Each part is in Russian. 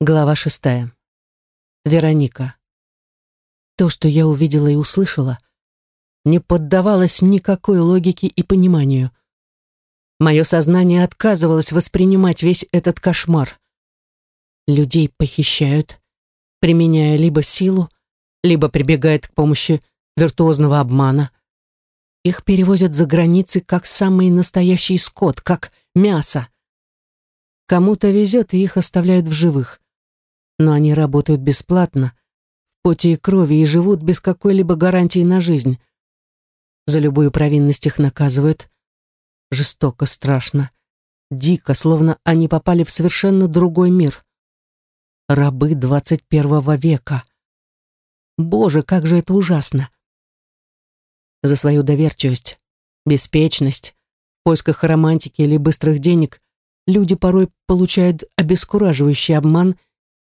Глава шестая. Вероника. То, что я увидела и услышала, не поддавалось никакой логике и пониманию. Мое сознание отказывалось воспринимать весь этот кошмар. Людей похищают, применяя либо силу, либо прибегает к помощи виртуозного обмана. Их перевозят за границы как самый настоящий скот, как мясо. Кому-то везет, и их оставляют в живых но они работают бесплатно, в поте и крови и живут без какой-либо гарантии на жизнь. За любую провинность их наказывают. Жестоко, страшно, дико, словно они попали в совершенно другой мир. Рабы двадцать первого века. Боже, как же это ужасно! За свою доверчивость, беспечность, в поисках романтики или быстрых денег люди порой получают обескураживающий обман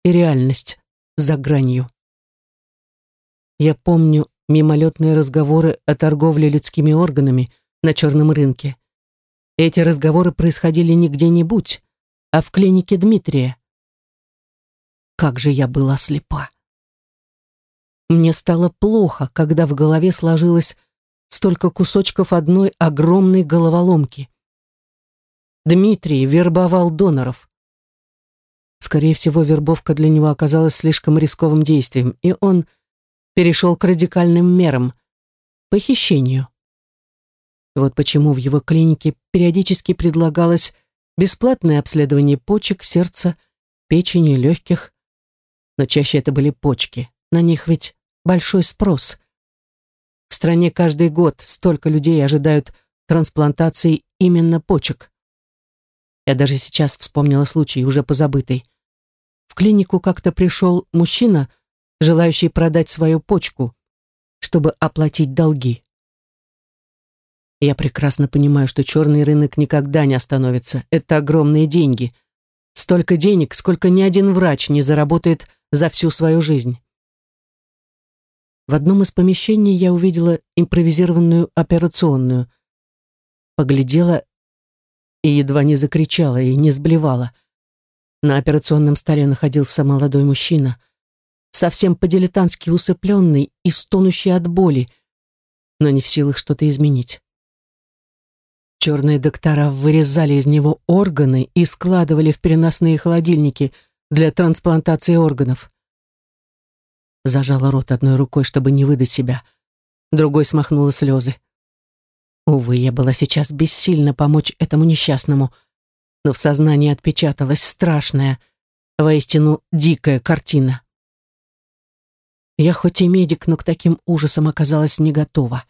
и реальность за гранью. Я помню мимолетные разговоры о торговле людскими органами на черном рынке. Эти разговоры происходили не где-нибудь, а в клинике Дмитрия. Как же я была слепа. Мне стало плохо, когда в голове сложилось столько кусочков одной огромной головоломки. Дмитрий вербовал доноров. Скорее всего, вербовка для него оказалась слишком рисковым действием, и он перешел к радикальным мерам – похищению. Вот почему в его клинике периодически предлагалось бесплатное обследование почек, сердца, печени, легких. Но чаще это были почки. На них ведь большой спрос. В стране каждый год столько людей ожидают трансплантации именно почек. Я даже сейчас вспомнила случай, уже позабытый. В клинику как-то пришел мужчина, желающий продать свою почку, чтобы оплатить долги. Я прекрасно понимаю, что черный рынок никогда не остановится. Это огромные деньги. Столько денег, сколько ни один врач не заработает за всю свою жизнь. В одном из помещений я увидела импровизированную операционную. Поглядела и едва не закричала и не сблевала. На операционном столе находился молодой мужчина, совсем по-дилетантски усыпленный и стонущий от боли, но не в силах что-то изменить. Черные доктора вырезали из него органы и складывали в переносные холодильники для трансплантации органов. Зажала рот одной рукой, чтобы не выдать себя, другой смахнула слезы. Увы, я была сейчас бессильна помочь этому несчастному, но в сознании отпечаталась страшная, воистину дикая картина. Я хоть и медик, но к таким ужасам оказалась не готова.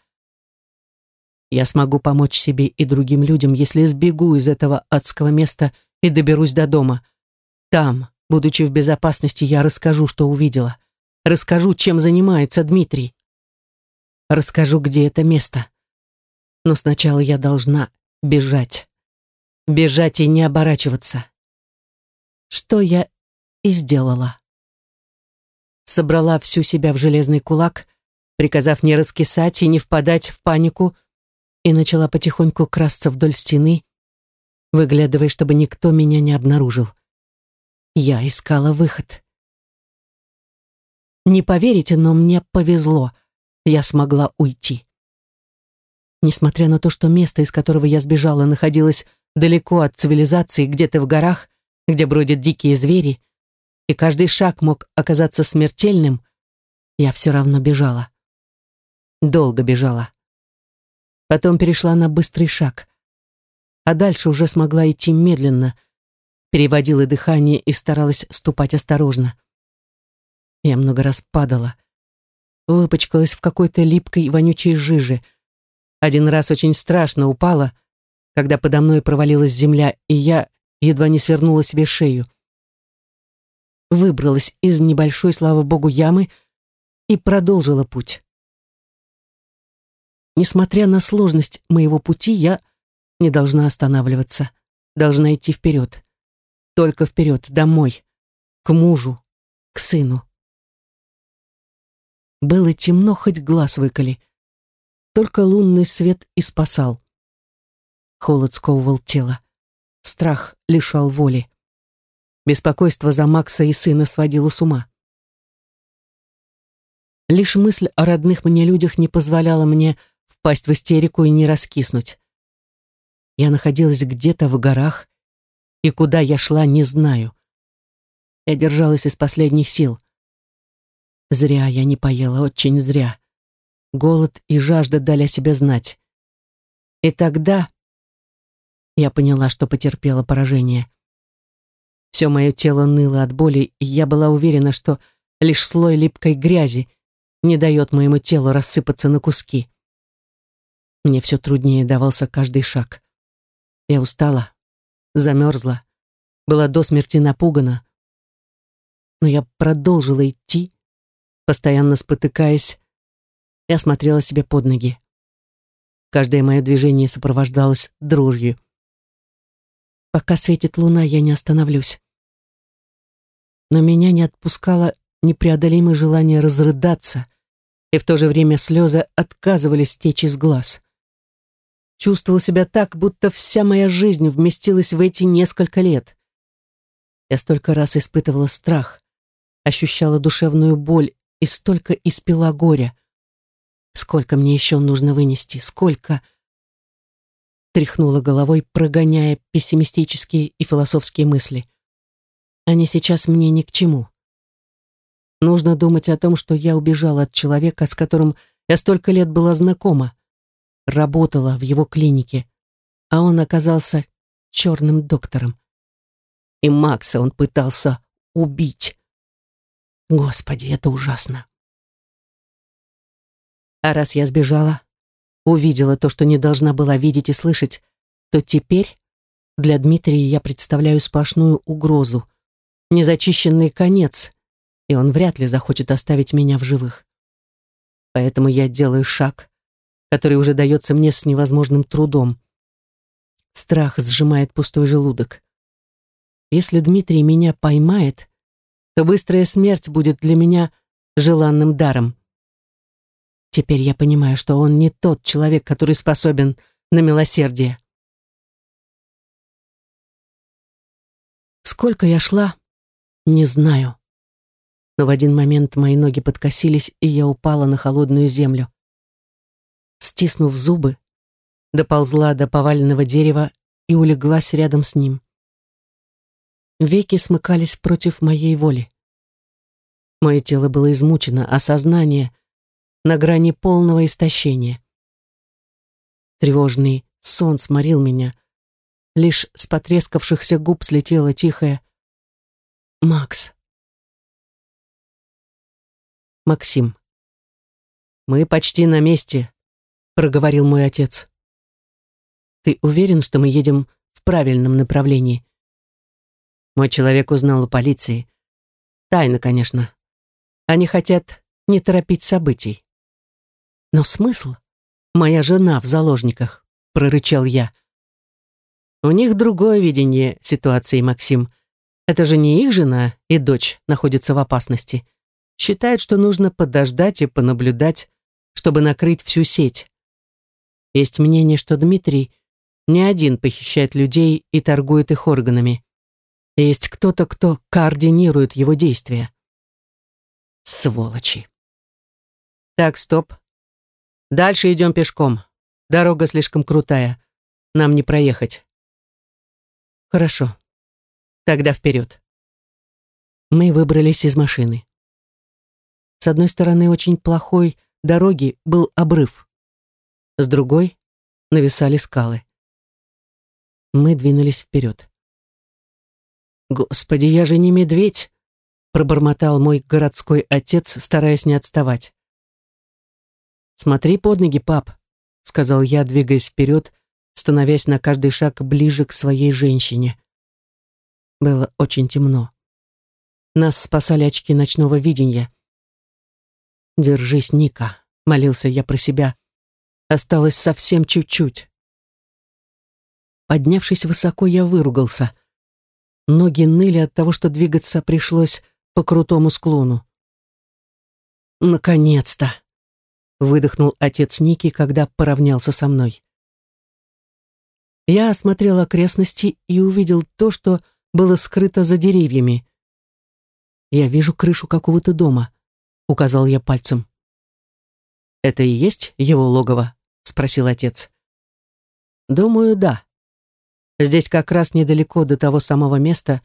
Я смогу помочь себе и другим людям, если сбегу из этого адского места и доберусь до дома. Там, будучи в безопасности, я расскажу, что увидела. Расскажу, чем занимается Дмитрий. Расскажу, где это место. Но сначала я должна бежать бежать и не оборачиваться. Что я и сделала. Собрала всю себя в железный кулак, приказав не раскисать и не впадать в панику, и начала потихоньку красться вдоль стены, выглядывая, чтобы никто меня не обнаружил. Я искала выход. Не поверите, но мне повезло. Я смогла уйти. Несмотря на то, что место, из которого я сбежала, находилось далеко от цивилизации, где-то в горах, где бродят дикие звери, и каждый шаг мог оказаться смертельным, я все равно бежала. Долго бежала. Потом перешла на быстрый шаг. А дальше уже смогла идти медленно, переводила дыхание и старалась ступать осторожно. Я много раз падала, выпачкалась в какой-то липкой вонючей жиже. Один раз очень страшно упала, когда подо мной провалилась земля, и я едва не свернула себе шею. Выбралась из небольшой, слава богу, ямы и продолжила путь. Несмотря на сложность моего пути, я не должна останавливаться, должна идти вперед. Только вперед, домой, к мужу, к сыну. Было темно, хоть глаз выколи. Только лунный свет и спасал. Холод сковывал тело. Страх лишал воли. Беспокойство за Макса и сына сводило с ума. Лишь мысль о родных мне людях не позволяла мне впасть в истерику и не раскиснуть. Я находилась где-то в горах, и куда я шла, не знаю. Я держалась из последних сил. Зря я не поела, очень зря. Голод и жажда дали о себе знать. И тогда я поняла, что потерпела поражение. Все мое тело ныло от боли, и я была уверена, что лишь слой липкой грязи не дает моему телу рассыпаться на куски. Мне все труднее давался каждый шаг. Я устала, замерзла, была до смерти напугана. Но я продолжила идти, постоянно спотыкаясь, я смотрела себе под ноги. Каждое мое движение сопровождалось дрожью. Пока светит луна, я не остановлюсь. Но меня не отпускало непреодолимое желание разрыдаться, и в то же время слезы отказывались течь из глаз. Чувствовал себя так, будто вся моя жизнь вместилась в эти несколько лет. Я столько раз испытывала страх, ощущала душевную боль и столько испила горя. Сколько мне еще нужно вынести? Сколько? Тряхнула головой, прогоняя пессимистические и философские мысли. Они сейчас мне ни к чему. Нужно думать о том, что я убежала от человека, с которым я столько лет была знакома, работала в его клинике, а он оказался черным доктором. И Макса он пытался убить. Господи, это ужасно. А раз я сбежала, увидела то, что не должна была видеть и слышать, то теперь для Дмитрия я представляю сплошную угрозу, незачищенный конец, и он вряд ли захочет оставить меня в живых. Поэтому я делаю шаг, который уже дается мне с невозможным трудом. Страх сжимает пустой желудок. Если Дмитрий меня поймает, то быстрая смерть будет для меня желанным даром. Теперь я понимаю, что он не тот человек, который способен на милосердие. Сколько я шла, не знаю. Но в один момент мои ноги подкосились, и я упала на холодную землю. Стиснув зубы, доползла до поваленного дерева и улеглась рядом с ним. Веки смыкались против моей воли. Мое тело было измучено, а сознание на грани полного истощения. Тревожный сон сморил меня. Лишь с потрескавшихся губ слетело тихое «Макс». Максим. «Мы почти на месте», — проговорил мой отец. «Ты уверен, что мы едем в правильном направлении?» Мой человек узнал у полиции. Тайно, конечно. Они хотят не торопить событий. Но смысл? Моя жена в заложниках, прорычал я. У них другое видение ситуации, Максим. Это же не их жена и дочь находятся в опасности. Считают, что нужно подождать и понаблюдать, чтобы накрыть всю сеть. Есть мнение, что Дмитрий не один похищает людей и торгует их органами. Есть кто-то, кто координирует его действия. Сволочи. Так, стоп. Дальше идем пешком. Дорога слишком крутая. Нам не проехать. Хорошо. Тогда вперед. Мы выбрались из машины. С одной стороны очень плохой дороги был обрыв. С другой нависали скалы. Мы двинулись вперед. «Господи, я же не медведь!» пробормотал мой городской отец, стараясь не отставать. «Смотри под ноги, пап», — сказал я, двигаясь вперед, становясь на каждый шаг ближе к своей женщине. Было очень темно. Нас спасали очки ночного видения. «Держись, Ника», — молился я про себя. Осталось совсем чуть-чуть. Поднявшись высоко, я выругался. Ноги ныли от того, что двигаться пришлось по крутому склону. «Наконец-то!» Выдохнул отец Ники, когда поравнялся со мной. Я осмотрел окрестности и увидел то, что было скрыто за деревьями. «Я вижу крышу какого-то дома», — указал я пальцем. «Это и есть его логово?» — спросил отец. «Думаю, да. Здесь как раз недалеко до того самого места,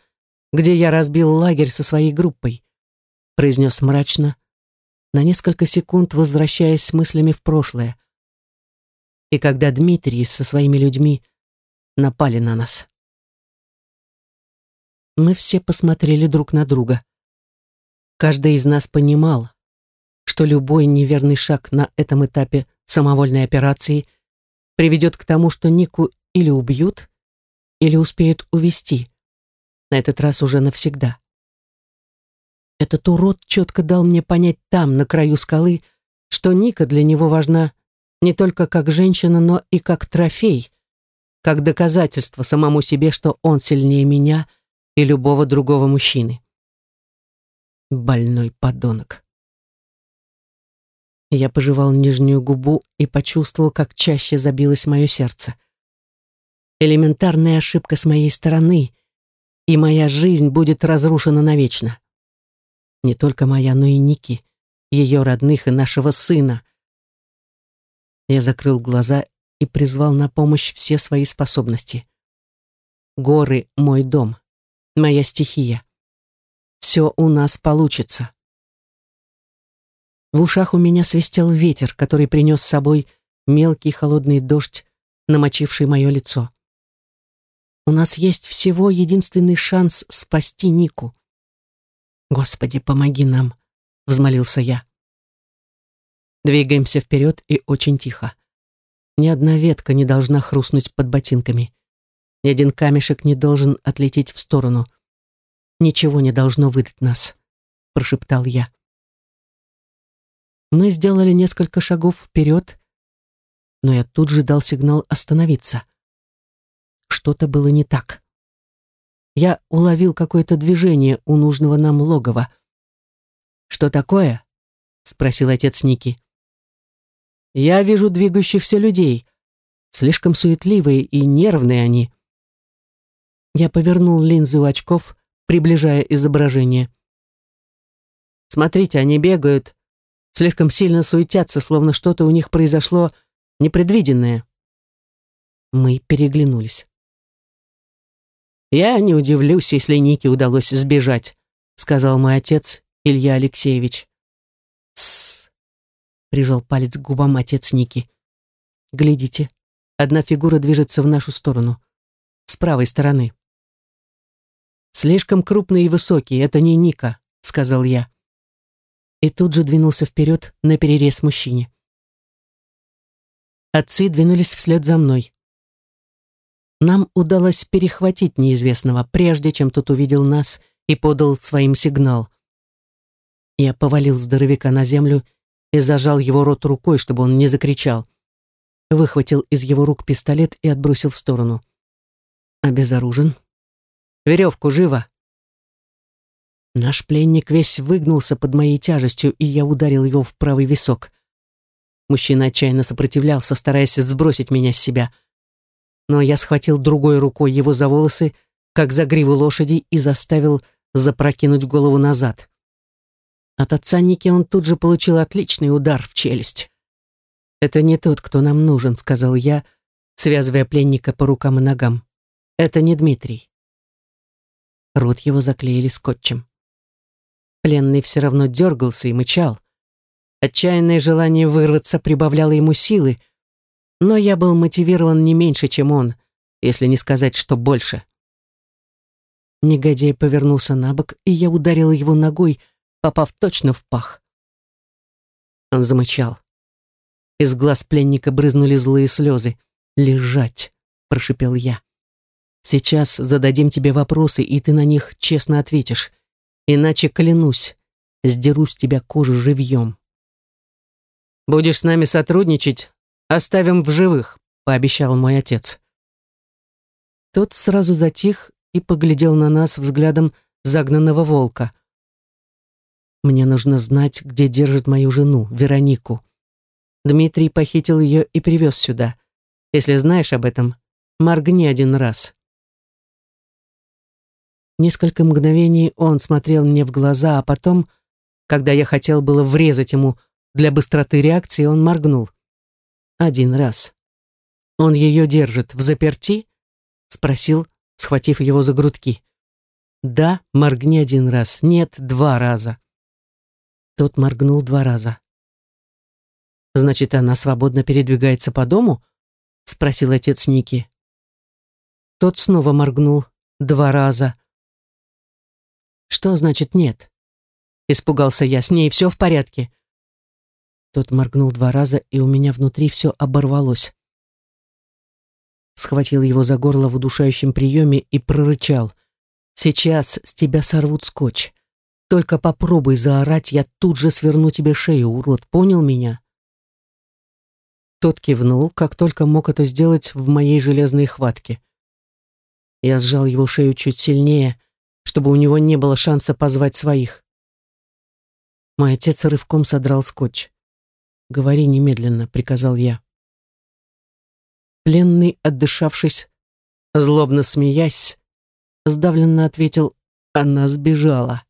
где я разбил лагерь со своей группой», — произнес мрачно, на несколько секунд возвращаясь с мыслями в прошлое. И когда Дмитрий со своими людьми напали на нас. Мы все посмотрели друг на друга. Каждый из нас понимал, что любой неверный шаг на этом этапе самовольной операции приведет к тому, что Нику или убьют, или успеют увести. На этот раз уже навсегда. Этот урод четко дал мне понять там, на краю скалы, что Ника для него важна не только как женщина, но и как трофей, как доказательство самому себе, что он сильнее меня и любого другого мужчины. Больной подонок. Я пожевал нижнюю губу и почувствовал, как чаще забилось мое сердце. Элементарная ошибка с моей стороны, и моя жизнь будет разрушена навечно. Не только моя, но и Ники, ее родных и нашего сына. Я закрыл глаза и призвал на помощь все свои способности. Горы — мой дом, моя стихия. Все у нас получится. В ушах у меня свистел ветер, который принес с собой мелкий холодный дождь, намочивший мое лицо. У нас есть всего единственный шанс спасти Нику. «Господи, помоги нам!» — взмолился я. Двигаемся вперед и очень тихо. Ни одна ветка не должна хрустнуть под ботинками. Ни один камешек не должен отлететь в сторону. Ничего не должно выдать нас, прошептал я. Мы сделали несколько шагов вперед, но я тут же дал сигнал остановиться. Что-то было не так. Я уловил какое-то движение у нужного нам логова. «Что такое?» — спросил отец Ники. «Я вижу двигающихся людей. Слишком суетливые и нервные они». Я повернул линзы у очков, приближая изображение. «Смотрите, они бегают, слишком сильно суетятся, словно что-то у них произошло непредвиденное». Мы переглянулись. «Я не удивлюсь, если Нике удалось сбежать», сказал мой отец Илья Алексеевич. «Тссс», прижал палец к губам отец Ники. «Глядите, одна фигура движется в нашу сторону, с правой стороны». «Слишком крупный и высокий, это не Ника», сказал я. И тут же двинулся вперед на перерез мужчине. Отцы двинулись вслед за мной. Нам удалось перехватить неизвестного, прежде чем тот увидел нас и подал своим сигнал. Я повалил здоровяка на землю и зажал его рот рукой, чтобы он не закричал. Выхватил из его рук пистолет и отбросил в сторону. Обезоружен. «Веревку, живо!» Наш пленник весь выгнулся под моей тяжестью, и я ударил его в правый висок. Мужчина отчаянно сопротивлялся, стараясь сбросить меня с себя — но я схватил другой рукой его за волосы, как за гриву лошади, и заставил запрокинуть голову назад. От отца Ники он тут же получил отличный удар в челюсть. «Это не тот, кто нам нужен», — сказал я, связывая пленника по рукам и ногам. «Это не Дмитрий». Рот его заклеили скотчем. Пленный все равно дергался и мычал. Отчаянное желание вырваться прибавляло ему силы, но я был мотивирован не меньше, чем он, если не сказать, что больше. Негодяй повернулся на бок, и я ударил его ногой, попав точно в пах. Он замычал. Из глаз пленника брызнули злые слезы. «Лежать!» — прошипел я. «Сейчас зададим тебе вопросы, и ты на них честно ответишь. Иначе, клянусь, сдеру с тебя кожу живьем». «Будешь с нами сотрудничать, «Оставим в живых», — пообещал мой отец. Тот сразу затих и поглядел на нас взглядом загнанного волка. «Мне нужно знать, где держит мою жену, Веронику. Дмитрий похитил ее и привез сюда. Если знаешь об этом, моргни один раз». Несколько мгновений он смотрел мне в глаза, а потом, когда я хотел было врезать ему для быстроты реакции, он моргнул. Один раз. «Он ее держит в заперти?» — спросил, схватив его за грудки. «Да, моргни один раз. Нет, два раза». Тот моргнул два раза. «Значит, она свободно передвигается по дому?» — спросил отец Ники. Тот снова моргнул два раза. «Что значит нет?» Испугался я. «С ней все в порядке?» Тот моргнул два раза, и у меня внутри все оборвалось. Схватил его за горло в удушающем приеме и прорычал. «Сейчас с тебя сорвут скотч. Только попробуй заорать, я тут же сверну тебе шею, урод, понял меня?» Тот кивнул, как только мог это сделать в моей железной хватке. Я сжал его шею чуть сильнее, чтобы у него не было шанса позвать своих. Мой отец рывком содрал скотч. «Говори немедленно», — приказал я. Пленный, отдышавшись, злобно смеясь, сдавленно ответил «Она сбежала».